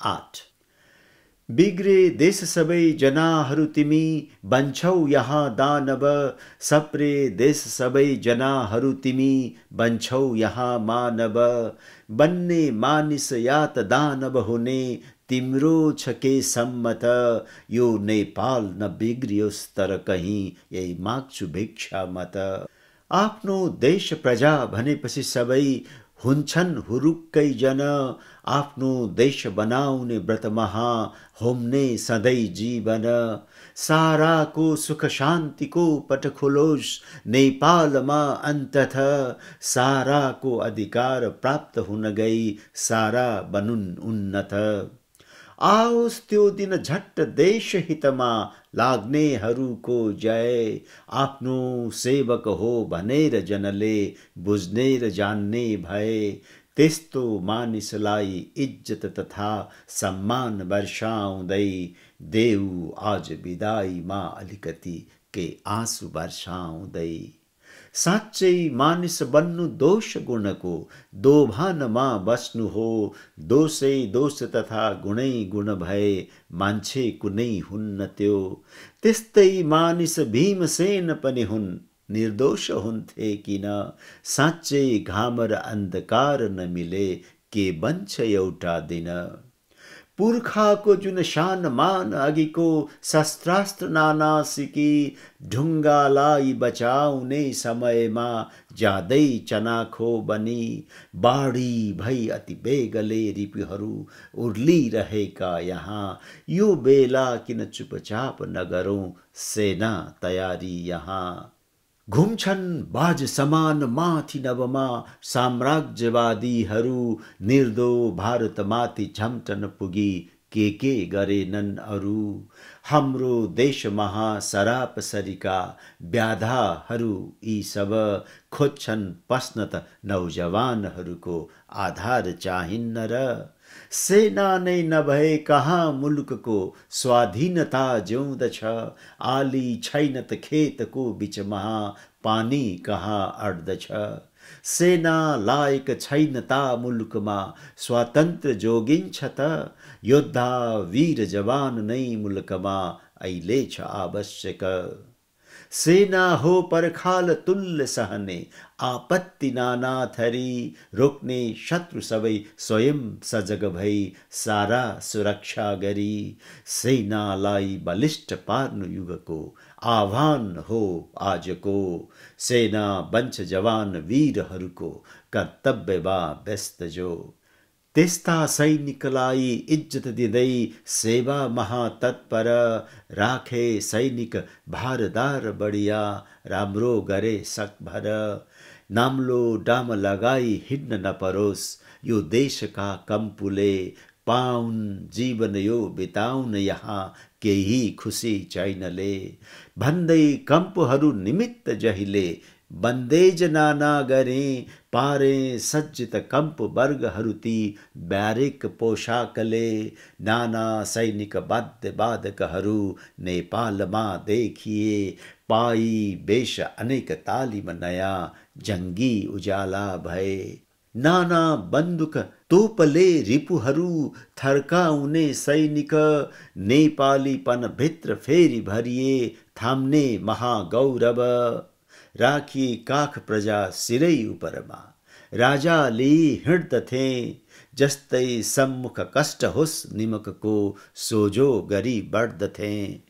आठ। बिग्रे देश सबै जनाहरू तिमी बन्छौ यहाँ दानव। सप्रे देश सबै जनाहरू तिमी बन्छौ यहाँ मानव। बन्ने मानिस यात दानव हुने, तिम्रो छ के सम्मत। यो नेपाल नबिग्रियोस् तर कहीँ, यही माग्छु भिक्षा मत। आफ्नो देश प्रजा भनेपछि सबै हुन्छन् हुरुक्कैजन आफ्नो देश बनाउने व्रत महा, होम्ने सधैँ जीवन। साराको सुख शान्तिको पट खुलोस्, नेपालमा अन्तथ। साराको अधिकार प्राप्त हुन गई, सारा बनुन् उन्नत। आओस् त्यो दिन झट्ट देश हितमा लाग्नेहरूको जय। आफ्नो सेवक हो भनेर जनले बुझ्ने जान्ने भए। त्यस्तो मानिसलाई इज़्ज़त तथा सम्मान वर्षाउँदै देऊ आज विदाईमा अलिकति के आँसु वर्षाउँदै। साँच्चै मानिस बन्नु दोष गुणको दोभानमा बस्नु हो। दोषै दोष तथा गुणै गुण भए मान्छे कुनै हुन्न त्यो त्यस्तै मानिस भीमसेन पनि हुन्, निर्दोष हुन्थे किन? साँच्चै घाम र अन्धकार नमिले के बन्छ एउटा दिन? पुर्खाको जुन शान मान अघिको शस्त्रास्त्र नाना सिकी ढुङ्गालाई बचाउने समयमा ज्यादै चनाखो बनी। बाढी भई अति बेगले रिपीहरू उर्लिरहेका यहाँ। यो बेला किन चुपचाप नगरौँ सेना तयारी यहाँ। घुम्छन् बाज समान माथि नवमा साम्राज्यवादीहरू निर्दो भारतमाथि झम्टन पुगी, के के गरेनन् अरू? हाम्रो देश महासराप सरिका व्याधाहरू यी सब खोज्छन् पस्न त नौजवानहरूको आधार चाहिन्न र सेना नै नभए कहाँ मुलुकको स्वाधीनता जिउँदछ आली छैन त खेतको बिचमा पानी कहाँ अड्दछ? सेना लायक छैन ता मुलुकमा स्वतन्त्र जोगिन्छ त योद्धा, वीर जवान नै मुलुकमा अहिले छ आवश्यक। सेना हो परखाल तुल्य सहने, आपत्ति नाना थरी, रोक्ने शत्रु सबै स्वयं सजग भई, सारा सुरक्षा गरी। सेनालाई बलिष्ठ पार्नु युगको आह्वान हो आजको सेना बन्छ जवान वीरहरूको कर्तव्यमा व्यस्त जो। त्यस्ता सैनिकलाई इज़्ज़त दिँदै सेवा महातत्पर राखे सैनिक भारदार बढिया, राम्रो गरे सकभर। नाम्लो डाम लगाई हिँड्न नपरोस्, यो देशका कम्पुले पाउन् जीवन यो बिताउन यहाँ केही खुसी छैनले। भन्दै कम्पुहरू निमित्त जहिले बन्देज नाना गरे, पारे सज्जित कम्प वर्गहरू ती ब्यारेक पोसाकले नाना सैनिक वाद्य वादकहरू नेपालमा देखिए। पाई वेश अनेक तालिम नया, जंगी उजाला भय नाना बन्दुक तोपले रिपुहरू थर्काउने सैनिक। नेपालीपन भित्र फेरि भरिए, थाम्ने महागौरव। राखी काख प्रजा सिरई उपरमा। हृदय थे, जस्तई सम्मुख कष्ट हुस निमक को सोजो गरी बढ्दथे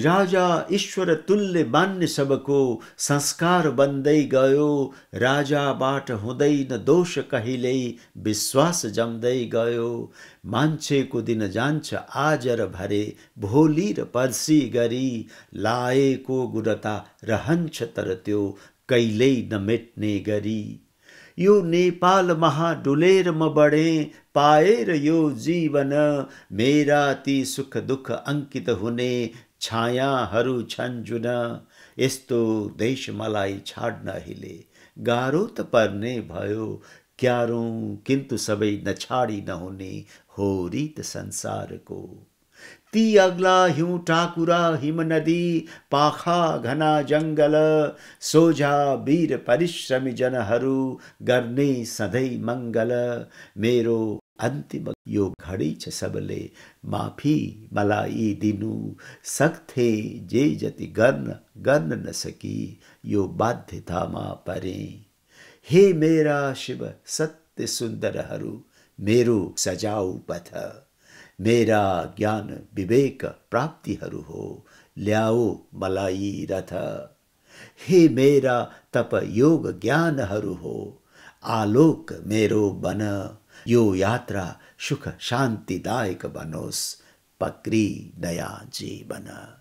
राजा ईश्वर तुल्य मान्य सबको संस्कार बन्दै गयो। राजा राजाबाट हुँदैन दोष कहिल्यै विश्वास जम्दै गयो। मान्छेको दिन जान्छ आज भरे, भोलि र पर्सि गरी। लाएको गुणता रहन्छ तर त्यो कहिल्यै नमेट्ने गरी। यो नेपाल महाडुलेर म बढे पाएर यो जीवन। मेरा ती सुख दुःख अङ्कित हुने छायाहरू छन् जुन देश मलाई छाड्न अहिले गाह्रो त पर्ने भयो। क्यारौँ किन्तु सबै नछाडी नहुने हो रित संसारको। ती अग्ला हिउँ टाकुरा हिम नदी पाखा घना जङ्गल सोझा वीर परिश्रमी जनहरू गर्ने सधैँ मङ्गल मेरो अन्तिम यो घडी छ सबले माफ़ी मलाई दिनु सक्थे जे जति गर्न गर्न नसकी यो बाध्यतामा परे हे मेरा शिव सत्य सुन्दरहरू मेरो सजाउ पथ मेरा ज्ञान विवेक प्राप्तिहरू हो ल्याओ मलाई रथ हे मेरा तप योग ज्ञानहरू हो आलोक मेरो बन यो यात्रा सुख शांतिदायक बनोस् पक्री दया जीवन।